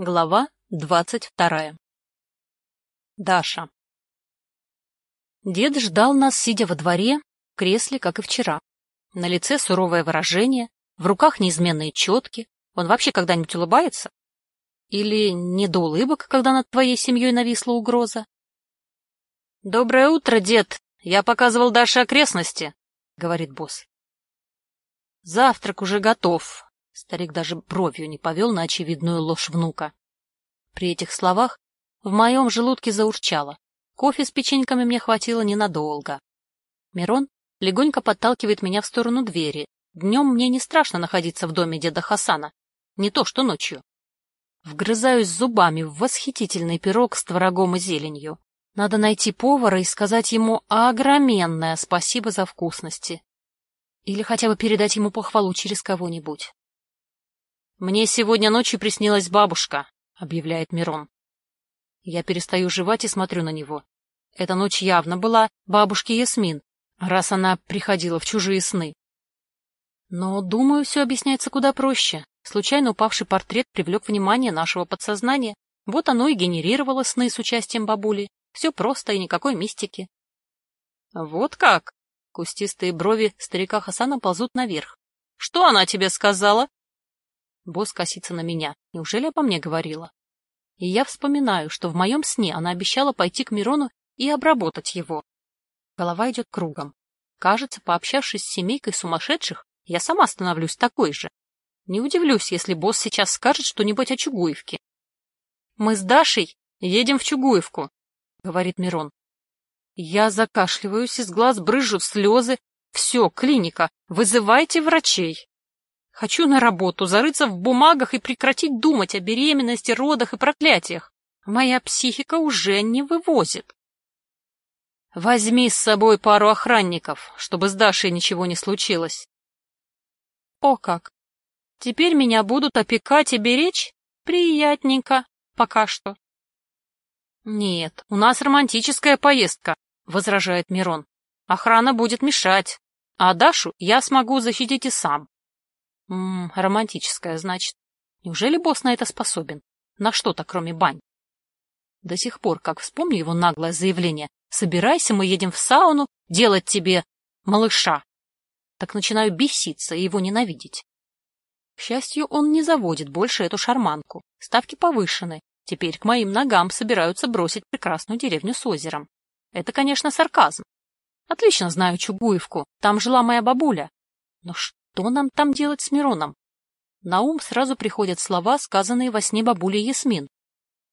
Глава двадцать вторая Даша Дед ждал нас, сидя во дворе, в кресле, как и вчера. На лице суровое выражение, в руках неизменные четки. Он вообще когда-нибудь улыбается? Или не до улыбок, когда над твоей семьей нависла угроза? — Доброе утро, дед! Я показывал Даше окрестности, — говорит босс. — Завтрак уже готов, Старик даже бровью не повел на очевидную ложь внука. При этих словах в моем желудке заурчало. Кофе с печеньками мне хватило ненадолго. Мирон легонько подталкивает меня в сторону двери. Днем мне не страшно находиться в доме деда Хасана. Не то, что ночью. Вгрызаюсь зубами в восхитительный пирог с творогом и зеленью. Надо найти повара и сказать ему огроменное спасибо за вкусности. Или хотя бы передать ему похвалу через кого-нибудь. «Мне сегодня ночью приснилась бабушка», — объявляет Мирон. Я перестаю жевать и смотрю на него. Эта ночь явно была бабушке Ясмин, раз она приходила в чужие сны. Но, думаю, все объясняется куда проще. Случайно упавший портрет привлек внимание нашего подсознания. Вот оно и генерировало сны с участием бабули. Все просто и никакой мистики. Вот как? Кустистые брови старика Хасана ползут наверх. Что она тебе сказала? Босс косится на меня. Неужели обо мне говорила? И я вспоминаю, что в моем сне она обещала пойти к Мирону и обработать его. Голова идет кругом. Кажется, пообщавшись с семейкой сумасшедших, я сама становлюсь такой же. Не удивлюсь, если босс сейчас скажет что-нибудь о Чугуевке. — Мы с Дашей едем в Чугуевку, — говорит Мирон. Я закашливаюсь, из глаз брызжут слезы. Все, клиника, вызывайте врачей. Хочу на работу, зарыться в бумагах и прекратить думать о беременности, родах и проклятиях. Моя психика уже не вывозит. Возьми с собой пару охранников, чтобы с Дашей ничего не случилось. О как! Теперь меня будут опекать и беречь? Приятненько, пока что. Нет, у нас романтическая поездка, возражает Мирон. Охрана будет мешать, а Дашу я смогу защитить и сам. Ммм, романтическая, значит. Неужели босс на это способен? На что-то, кроме бань? До сих пор, как вспомню его наглое заявление «Собирайся, мы едем в сауну делать тебе малыша», так начинаю беситься и его ненавидеть. К счастью, он не заводит больше эту шарманку. Ставки повышены. Теперь к моим ногам собираются бросить прекрасную деревню с озером. Это, конечно, сарказм. Отлично знаю Чугуевку. Там жила моя бабуля. Но что нам там делать с Мироном? На ум сразу приходят слова, сказанные во сне бабулей Ясмин.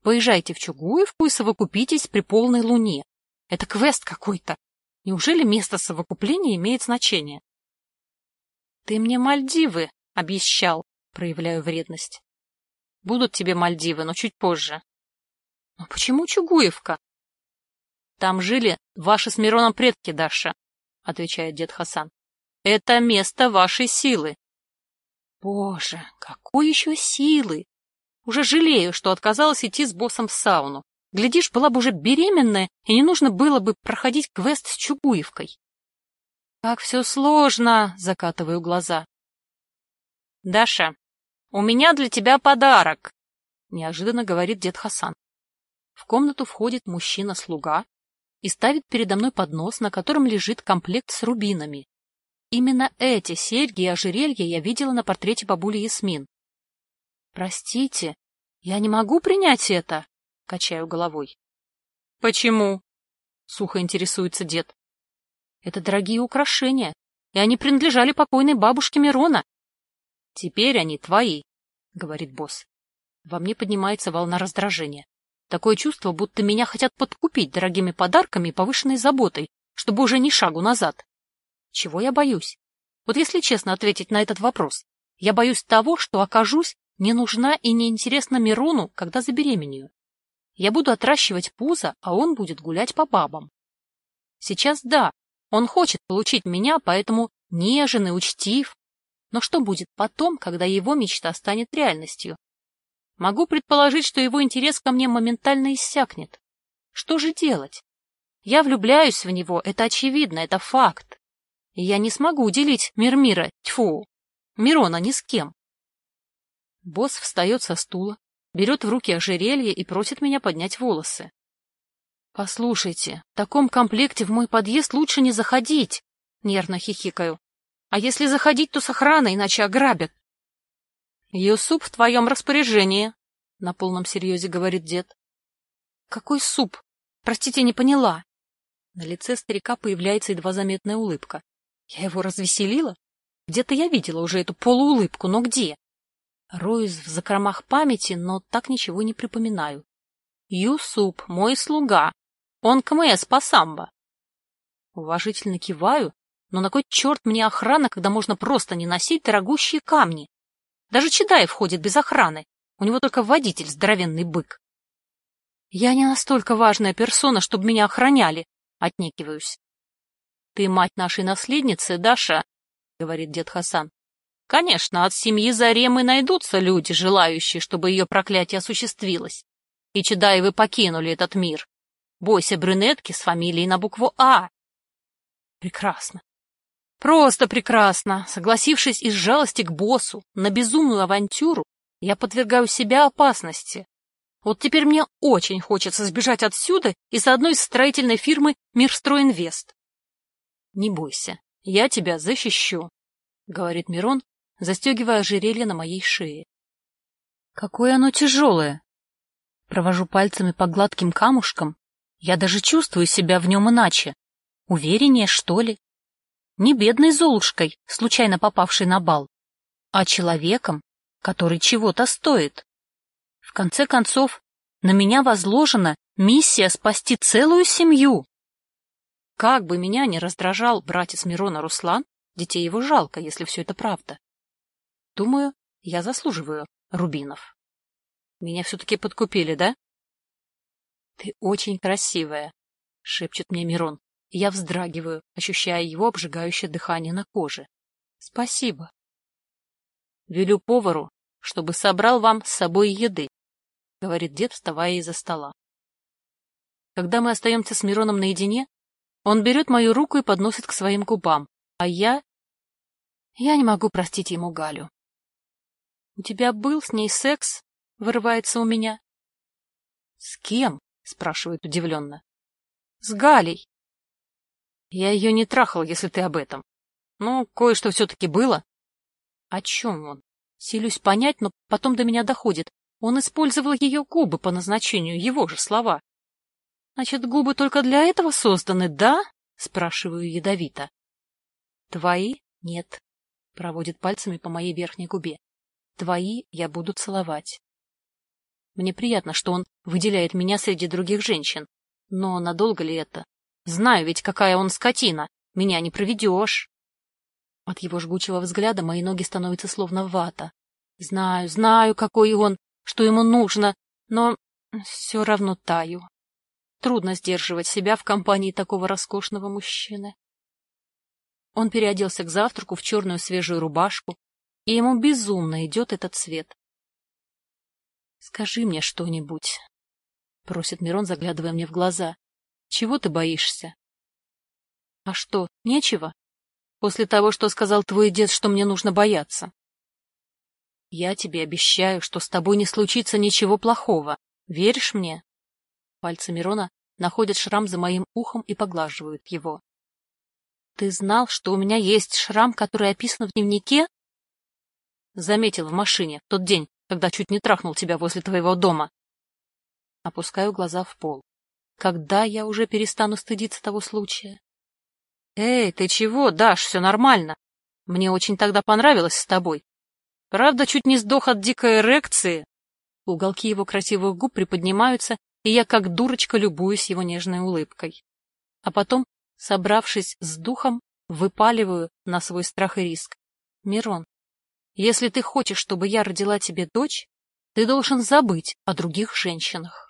Поезжайте в Чугуевку и совокупитесь при полной луне. Это квест какой-то. Неужели место совокупления имеет значение? — Ты мне Мальдивы обещал, проявляю вредность. — Будут тебе Мальдивы, но чуть позже. — Но почему Чугуевка? — Там жили ваши с Мироном предки, Даша, — отвечает дед Хасан. Это место вашей силы. Боже, какой еще силы! Уже жалею, что отказалась идти с боссом в сауну. Глядишь, была бы уже беременная, и не нужно было бы проходить квест с Чугуевкой. Как все сложно, закатываю глаза. Даша, у меня для тебя подарок, неожиданно говорит дед Хасан. В комнату входит мужчина-слуга и ставит передо мной поднос, на котором лежит комплект с рубинами. Именно эти серьги и ожерелья я видела на портрете бабули Ясмин. «Простите, я не могу принять это», — качаю головой. «Почему?» — сухо интересуется дед. «Это дорогие украшения, и они принадлежали покойной бабушке Мирона». «Теперь они твои», — говорит босс. Во мне поднимается волна раздражения. Такое чувство, будто меня хотят подкупить дорогими подарками и повышенной заботой, чтобы уже ни шагу назад. Чего я боюсь? Вот если честно ответить на этот вопрос, я боюсь того, что окажусь не нужна и не интересна Мирону, когда забеременею. Я буду отращивать пузо, а он будет гулять по бабам. Сейчас да, он хочет получить меня, поэтому нежен и учтив. Но что будет потом, когда его мечта станет реальностью? Могу предположить, что его интерес ко мне моментально иссякнет. Что же делать? Я влюбляюсь в него, это очевидно, это факт я не смогу уделить мир мира, тьфу, Мирона ни с кем. Босс встает со стула, берет в руки ожерелье и просит меня поднять волосы. «Послушайте, в таком комплекте в мой подъезд лучше не заходить», — нервно хихикаю. «А если заходить, то с охраной, иначе ограбят». «Юсуп в твоем распоряжении», — на полном серьезе говорит дед. «Какой суп? Простите, не поняла». На лице старика появляется едва заметная улыбка. Я его развеселила? Где-то я видела уже эту полуулыбку, но где? Роюсь в закромах памяти, но так ничего не припоминаю. Юсуп, мой слуга, он КМС по самбо. Уважительно киваю, но на кой черт мне охрана, когда можно просто не носить дорогущие камни? Даже Чедаев ходит без охраны, у него только водитель, здоровенный бык. Я не настолько важная персона, чтобы меня охраняли, отнекиваюсь. Ты мать нашей наследницы, Даша, — говорит дед Хасан. Конечно, от семьи Заремы найдутся люди, желающие, чтобы ее проклятие осуществилось. И Чедаевы покинули этот мир. Бойся брюнетки с фамилией на букву А. Прекрасно. Просто прекрасно. Согласившись из жалости к боссу на безумную авантюру, я подвергаю себя опасности. Вот теперь мне очень хочется сбежать отсюда и с одной из строительной фирмы Мирстройинвест. Не бойся, я тебя защищу, — говорит Мирон, застегивая ожерелье на моей шее. Какое оно тяжелое! Провожу пальцами по гладким камушкам, я даже чувствую себя в нем иначе. Увереннее, что ли? Не бедной Золушкой, случайно попавшей на бал, а человеком, который чего-то стоит. В конце концов, на меня возложена миссия спасти целую семью. Как бы меня ни раздражал братец Мирона Руслан, детей его жалко, если все это правда. Думаю, я заслуживаю рубинов. Меня все-таки подкупили, да? — Ты очень красивая, — шепчет мне Мирон. Я вздрагиваю, ощущая его обжигающее дыхание на коже. — Спасибо. — Велю повару, чтобы собрал вам с собой еды, — говорит дед, вставая из-за стола. Когда мы остаемся с Мироном наедине, он берет мою руку и подносит к своим губам, а я... Я не могу простить ему Галю. — У тебя был с ней секс? — вырывается у меня. — С кем? — спрашивает удивленно. — С Галей. — Я ее не трахал, если ты об этом. Ну, кое-что все-таки было. — О чем он? Силюсь понять, но потом до меня доходит. Он использовал ее губы по назначению, его же слова. — Значит, губы только для этого созданы, да? — спрашиваю ядовито. — Твои — нет, — проводит пальцами по моей верхней губе. Твои я буду целовать. Мне приятно, что он выделяет меня среди других женщин. Но надолго ли это? Знаю ведь, какая он скотина. Меня не проведешь. От его жгучего взгляда мои ноги становятся словно вата. Знаю, знаю, какой он, что ему нужно, но все равно таю. Трудно сдерживать себя в компании такого роскошного мужчины. Он переоделся к завтраку в черную свежую рубашку, и ему безумно идет этот цвет. Скажи мне что-нибудь, — просит Мирон, заглядывая мне в глаза. — Чего ты боишься? — А что, нечего? После того, что сказал твой дед, что мне нужно бояться. — Я тебе обещаю, что с тобой не случится ничего плохого. Веришь мне? Пальцы Мирона находят шрам за моим ухом и поглаживают его. — Ты знал, что у меня есть шрам, который описан в дневнике? — Заметил в машине в тот день, когда чуть не трахнул тебя возле твоего дома. Опускаю глаза в пол. Когда я уже перестану стыдиться того случая? Эй, ты чего, Даш, все нормально. Мне очень тогда понравилось с тобой. Правда, чуть не сдох от дикой эрекции. Уголки его красивых губ приподнимаются, и я как дурочка любуюсь его нежной улыбкой. А потом, собравшись с духом, выпаливаю на свой страх и риск. Мирон, если ты хочешь, чтобы я родила тебе дочь, ты должен забыть о других женщинах.